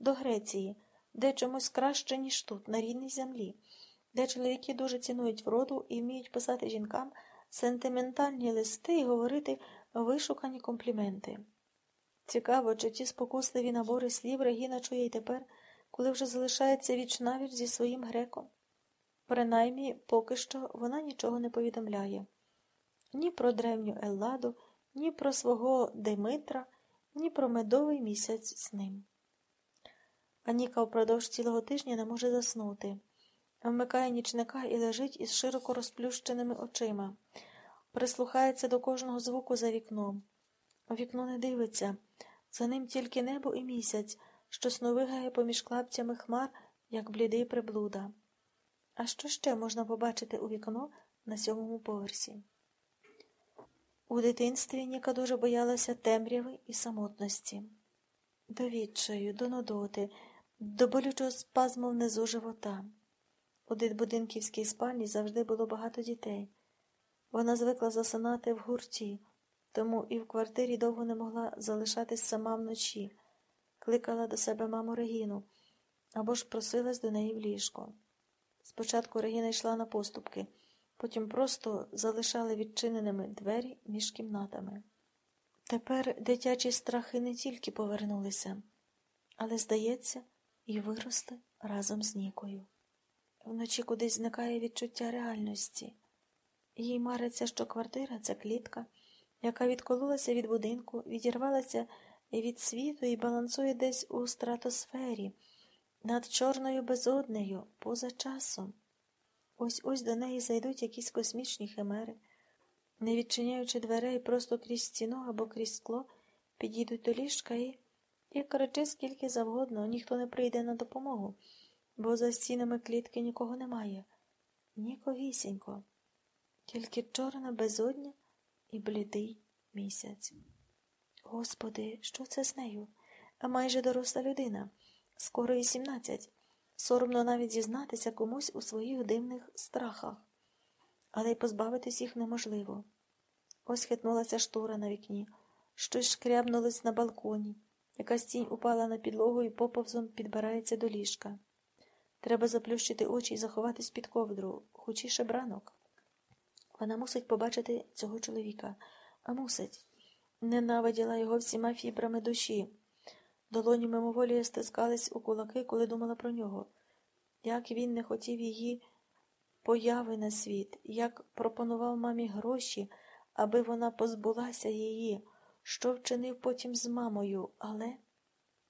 до Греції, де чомусь краще, ніж тут, на рідній землі, де чоловіки дуже цінують вроду і вміють писати жінкам сентиментальні листи і говорити вишукані компліменти. Цікаво, чи ті спокусливі набори слів Регіна чує й тепер, коли вже залишається віч навіч зі своїм греком. Принаймні, поки що вона нічого не повідомляє ні про древню Елладу, ні про свого Димитра, ні про медовий місяць з ним. Аніка впродовж цілого тижня не може заснути. Вмикає нічника і лежить із широко розплющеними очима, прислухається до кожного звуку за вікном. Вікно не дивиться, за ним тільки небо і місяць, що сновигає поміж клапцями хмар, як блідий приблуда. А що ще можна побачити у вікно на сьомому поверсі? У дитинстві Ніка дуже боялася темряви і самотності, до відчаю, до нудоти, до болючого спазму внизу живота. У дитбудинківській спальні завжди було багато дітей. Вона звикла засинати в гурті, тому і в квартирі довго не могла залишатись сама вночі, кликала до себе маму Регіну або ж просилась до неї в ліжко. Спочатку Регіна йшла на поступки, потім просто залишали відчиненими двері між кімнатами. Тепер дитячі страхи не тільки повернулися, але, здається, і виросли разом з Нікою. Вночі кудись зникає відчуття реальності. Їй мариться, що квартира це клітка, яка відкололася від будинку, відірвалася від світу і балансує десь у стратосфері, над чорною безоднею, поза часом. Ось ось до неї зайдуть якісь космічні химери, не відчиняючи дверей просто крізь стіну або крізь скло, підійдуть до ліжка і, і кричи скільки завгодно, ніхто не прийде на допомогу бо за стінами клітки нікого немає, ніковісінько, тільки чорна безодня і блідий місяць. Господи, що це з нею? Майже доросла людина, скоро і сімнадцять. Соромно навіть зізнатися комусь у своїх дивних страхах, але й позбавитись їх неможливо. Ось хитнулася штора на вікні, щось шкрябнулось на балконі, якась тінь упала на підлогу і поповзом підбирається до ліжка. Треба заплющити очі і заховатись під ковдру, хоч і шебранок. Вона мусить побачити цього чоловіка, а мусить. Ненавиділа його всіма фібрами душі. Долоні мимоволі стискались у кулаки, коли думала про нього. Як він не хотів її появи на світ, як пропонував мамі гроші, аби вона позбулася її, що вчинив потім з мамою, але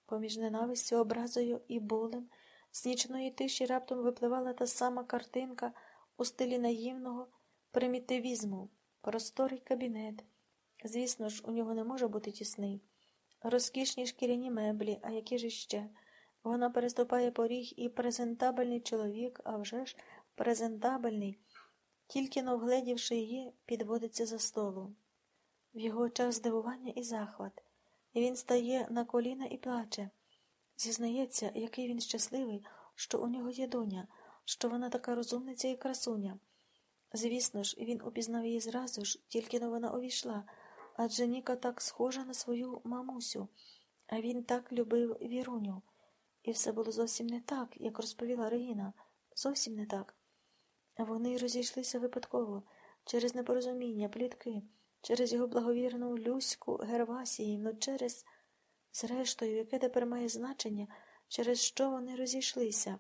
поміж ненавистю, образою і болем. З нічної тиші раптом випливала та сама картинка у стилі наївного примітивізму, просторий кабінет. Звісно ж, у нього не може бути тісний. Розкішні шкіряні меблі, а які ж іще. Вона переступає поріг і презентабельний чоловік, а вже ж презентабельний, тільки но вгледівши її, підводиться за столу. В його очах здивування і захват. І він стає на коліна і плаче. Зізнається, який він щасливий, що у нього є доня, що вона така розумниця і красуня. Звісно ж, він упізнав її зразу ж, тільки но вона увійшла, адже Ніка так схожа на свою мамусю, а він так любив віруню. І все було зовсім не так, як розповіла Регіна, зовсім не так. Вони розійшлися випадково, через непорозуміння, плітки, через його благовірну Люську Гервасіївну, через. Зрештою, яке тепер має значення, через що вони розійшлися.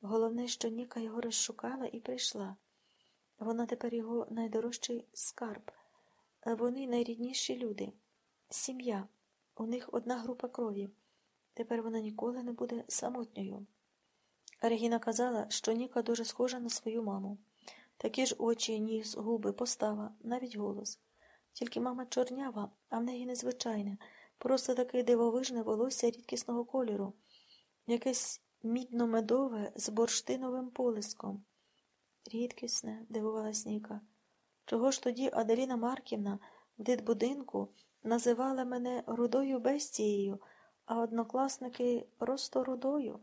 Головне, що Ніка його розшукала і прийшла. Вона тепер його найдорожчий скарб, вони найрідніші люди, сім'я, у них одна група крові. Тепер вона ніколи не буде самотньою. Регіна казала, що Ніка дуже схожа на свою маму. Такі ж очі, ніс, губи, постава, навіть голос. Тільки мама чорнява, а в неї незвичайне. Просто таке дивовижне волосся рідкісного кольору, якесь мідно-медове з бурштиновим полиском. Рідкісне, дивувалась Ніка. Чого ж тоді Аделіна Марківна в дитбудинку називала мене рудою бестією, а однокласники просто рудою?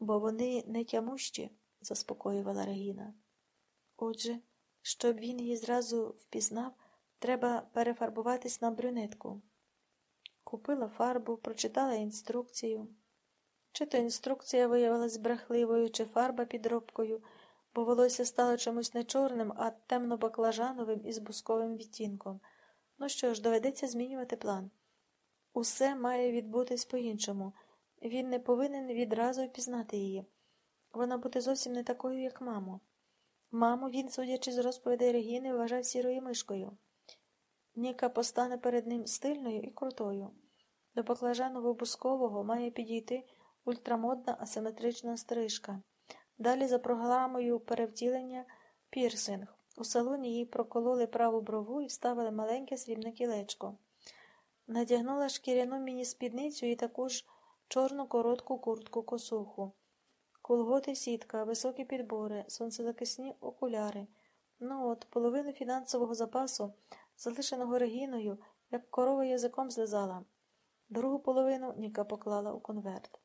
Бо вони не тямущі, заспокоювала Регіна. Отже, щоб він її зразу впізнав, треба перефарбуватись на брюнетку. Купила фарбу, прочитала інструкцію. Чи то інструкція виявилась брехливою, чи фарба підробкою, бо волосся стало чомусь не чорним, а темно-баклажановим із бусковим відтінком. Ну що ж, доведеться змінювати план. Усе має відбутись по-іншому. Він не повинен відразу впізнати її. Вона буде зовсім не такою, як мамо. Маму він, судячи з розповідей Регіни, вважав сірою мишкою. Ніка постане перед ним стильною і крутою. До баклажаново бускового має підійти ультрамодна асиметрична стрижка. Далі за програмою перевтілення пірсинг. У салоні їй прокололи праву брову і вставили маленьке срібне кілечко. Надягнула шкіряну міні-спідницю і таку ж чорну коротку куртку косуху. Колготи сітка, високі підбори, сонцезахисні окуляри. Ну от, половину фінансового запасу, залишеного Регіною, як корова язиком злизала. Другу половину Ніка поклала у конверт.